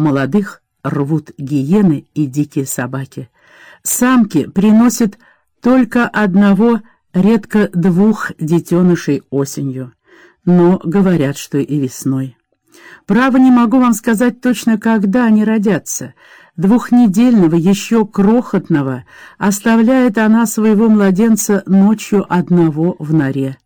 Молодых рвут гиены и дикие собаки. Самки приносят только одного, редко двух детенышей осенью, но говорят, что и весной. Право не могу вам сказать точно, когда они родятся. Двухнедельного, еще крохотного, оставляет она своего младенца ночью одного в норе.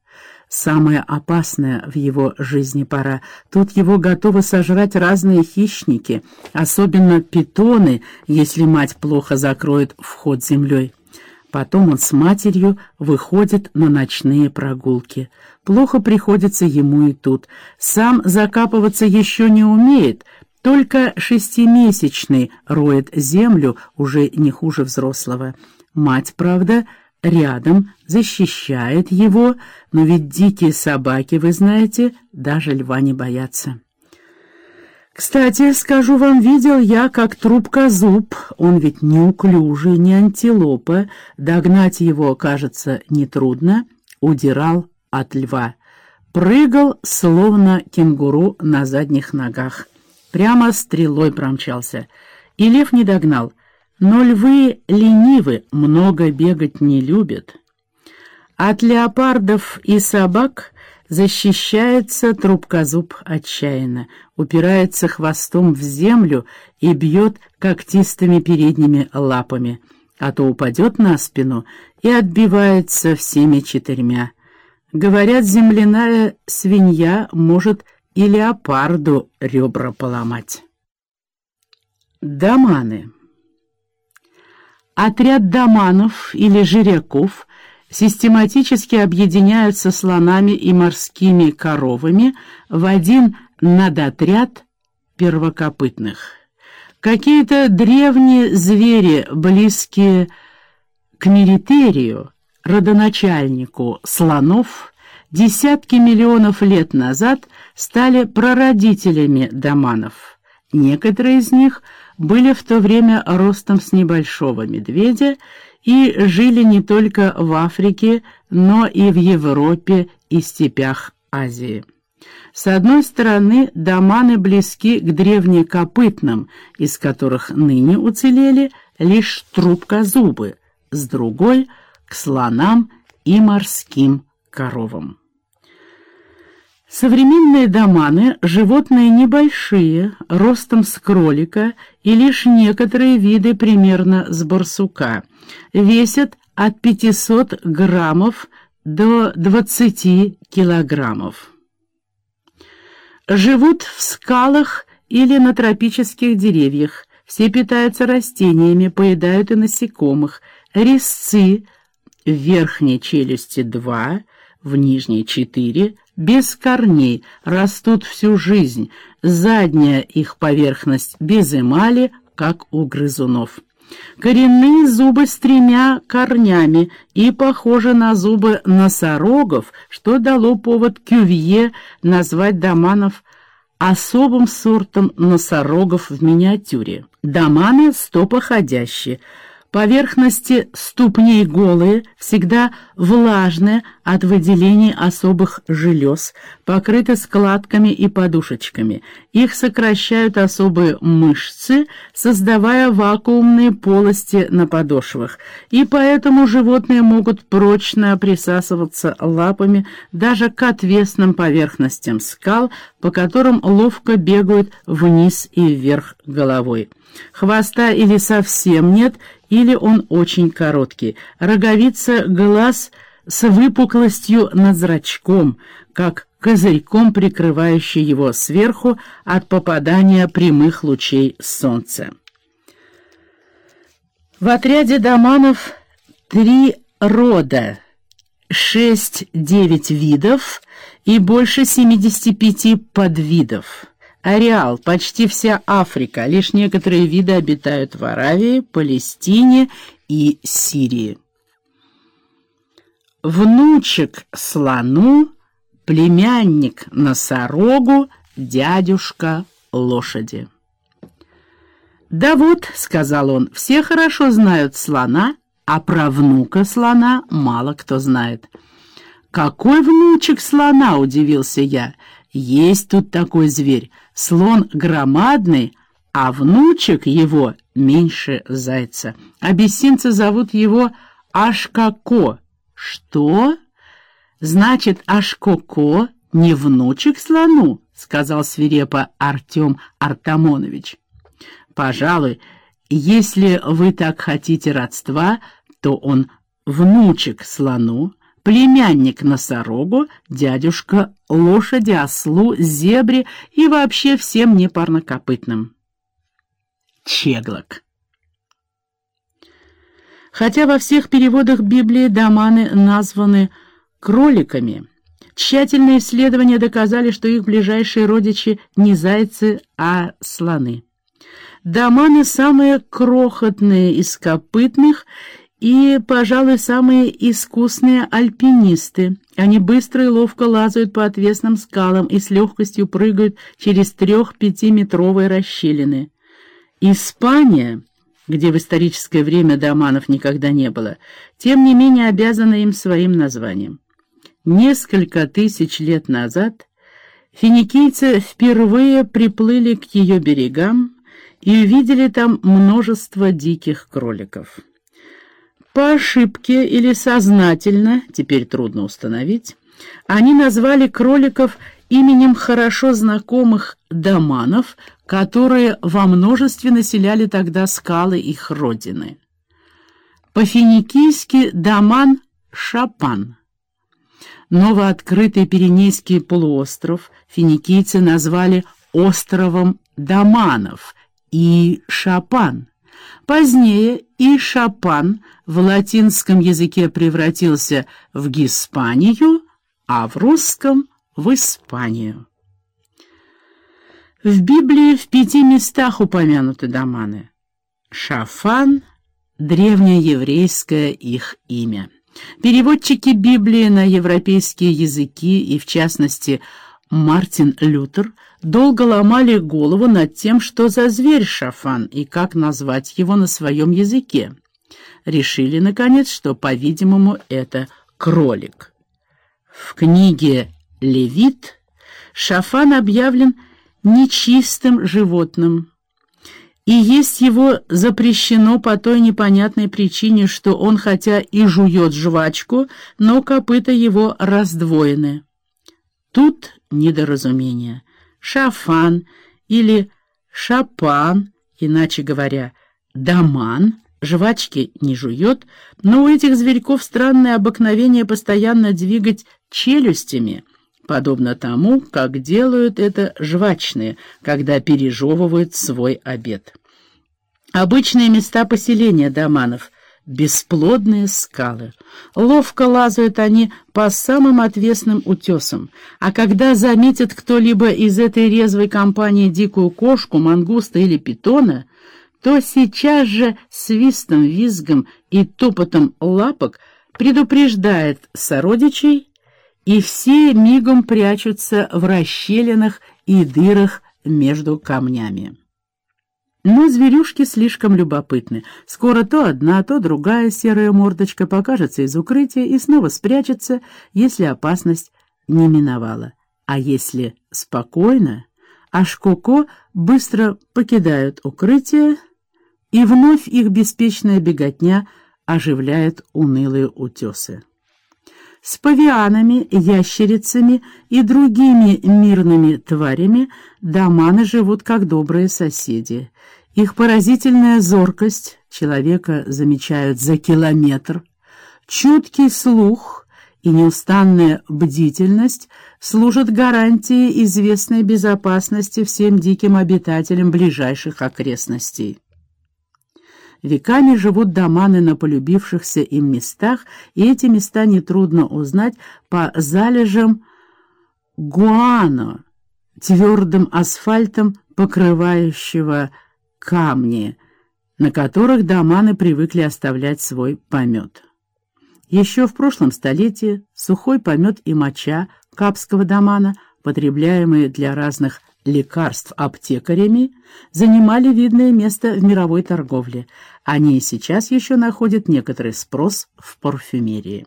Самое опасное в его жизни пора. Тут его готовы сожрать разные хищники, особенно питоны, если мать плохо закроет вход землей. Потом он с матерью выходит на ночные прогулки. Плохо приходится ему и тут. Сам закапываться еще не умеет, только шестимесячный роет землю уже не хуже взрослого. Мать, правда, рядом, защищает его, но ведь дикие собаки, вы знаете, даже льва не боятся. Кстати, скажу вам, видел я, как трубка зуб, он ведь неуклюжий, не антилопа, догнать его, кажется, нетрудно, удирал от льва. Прыгал, словно кенгуру на задних ногах. Прямо стрелой промчался. И лев не догнал. Но львы ленивы, много бегать не любят. От леопардов и собак Защищается трубкозуб отчаянно, упирается хвостом в землю и бьет когтистыми передними лапами, а то упадет на спину и отбивается всеми четырьмя. Говорят, земляная свинья может и леопарду ребра поломать. Доманы Отряд доманов или жиряков — систематически объединяются слонами и морскими коровами в один надотряд первокопытных. Какие-то древние звери, близкие к Меритерию, родоначальнику слонов, десятки миллионов лет назад стали прародителями доманов. Некоторые из них были в то время ростом с небольшого медведя и жили не только в Африке, но и в Европе и степях Азии. С одной стороны, доманы близки к древнекопытным, из которых ныне уцелели лишь трубкозубы, с другой — к слонам и морским коровам. Современные доманы — животные небольшие, ростом с кролика, и лишь некоторые виды примерно с барсука. Весят от 500 граммов до 20 килограммов. Живут в скалах или на тропических деревьях. Все питаются растениями, поедают и насекомых. Резцы в верхней челюсти 2, в нижней 4, без корней, растут всю жизнь, задняя их поверхность без эмали, как у грызунов. Коренные зубы с тремя корнями и похожи на зубы носорогов, что дало повод Кювье назвать доманов особым сортом носорогов в миниатюре. Доманы стопоходящие — Поверхности ступней голые, всегда влажные от выделений особых желез, покрыты складками и подушечками. Их сокращают особые мышцы, создавая вакуумные полости на подошвах, и поэтому животные могут прочно присасываться лапами даже к отвесным поверхностям скал, по которым ловко бегают вниз и вверх головой. Хвоста или совсем нет, или он очень короткий. Роговица глаз с выпуклостью над зрачком, как козырьком прикрывающий его сверху от попадания прямых лучей солнца. В отряде доманов три рода, шесть-девять видов и больше семидесяти пяти подвидов. Ареал, почти вся Африка, лишь некоторые виды обитают в Аравии, Палестине и Сирии. Внучек слону, племянник носорогу, дядюшка лошади. «Да вот», — сказал он, — «все хорошо знают слона, а про внука слона мало кто знает». «Какой внучек слона?» — удивился я. «Есть тут такой зверь. Слон громадный, а внучек его меньше зайца. Абиссинцы зовут его Ашкако. Что? Значит, Ашкоко не внучек слону? — сказал свирепо Артем Артамонович. «Пожалуй, если вы так хотите родства, то он внучек слону, племянник носорогу, дядюшка лошади, ослу, зебре и вообще всем непарнокопытным». Чеглок. Хотя во всех переводах Библии доманы названы кроликами — Тщательные исследования доказали, что их ближайшие родичи не зайцы, а слоны. Доманы самые крохотные из копытных и, пожалуй, самые искусные альпинисты. Они быстро и ловко лазают по отвесным скалам и с легкостью прыгают через трех-пятиметровые расщелины. Испания, где в историческое время доманов никогда не было, тем не менее обязана им своим названием. Несколько тысяч лет назад финикийцы впервые приплыли к ее берегам и увидели там множество диких кроликов. По ошибке или сознательно, теперь трудно установить, они назвали кроликов именем хорошо знакомых доманов, которые во множестве населяли тогда скалы их родины. По-финикийски доман — шапан — новооткрытый Пиренейский полуостров финикийцы назвали островом Даманов и Шапан. Позднее и Шапан в латинском языке превратился в Гиспанию, а в русском — в Испанию. В Библии в пяти местах упомянуты Даманы. Шафан — древнееврейское их имя. Переводчики Библии на европейские языки и, в частности, Мартин Лютер долго ломали голову над тем, что за зверь шафан и как назвать его на своем языке. Решили, наконец, что, по-видимому, это кролик. В книге «Левит» шафан объявлен нечистым животным, и есть его запрещено по той непонятной причине, что он хотя и жует жвачку, но копыта его раздвоены. Тут недоразумение. Шафан или шапан, иначе говоря, даман, жвачки не жует, но у этих зверьков странное обыкновение постоянно двигать челюстями, подобно тому, как делают это жвачные, когда пережевывают свой обед. Обычные места поселения доманов — бесплодные скалы. Ловко лазают они по самым отвесным утесам, а когда заметит кто-либо из этой резвой компании дикую кошку, мангуста или питона, то сейчас же свистом, визгом и топотом лапок предупреждает сородичей, и все мигом прячутся в расщелинах и дырах между камнями. Но зверюшки слишком любопытны. Скоро то одна, то другая серая мордочка покажется из укрытия и снова спрячется, если опасность не миновала. А если спокойно, аж Коко быстро покидают укрытие, и вновь их беспечная беготня оживляет унылые утесы. С павианами, ящерицами и другими мирными тварями доманы живут как добрые соседи. Их поразительная зоркость человека замечают за километр, чуткий слух и неустанная бдительность служат гарантией известной безопасности всем диким обитателям ближайших окрестностей. Веками живут доманы на полюбившихся им местах, и эти места нетрудно узнать по залежам гуано, твердым асфальтом, покрывающего камни, на которых доманы привыкли оставлять свой помет. Еще в прошлом столетии сухой помет и моча капского домана, потребляемые для разных лекарств аптекарями занимали видное место в мировой торговле. Они и сейчас еще находят некоторый спрос в парфюмерии.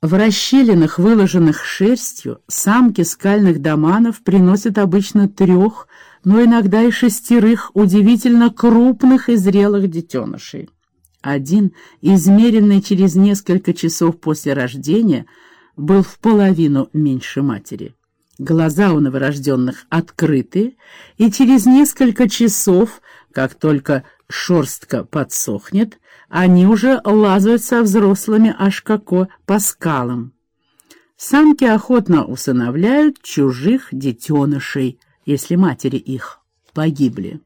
В расщелинах, выложенных шерстью, самки скальных доманов приносят обычно трех, но иногда и шестерых удивительно крупных и зрелых детенышей. Один, измеренный через несколько часов после рождения, был в половину меньше матери. Глаза у новорожденных открыты, и через несколько часов, как только шерстка подсохнет, они уже лазают со взрослыми аж како по скалам. Самки охотно усыновляют чужих детенышей, если матери их погибли.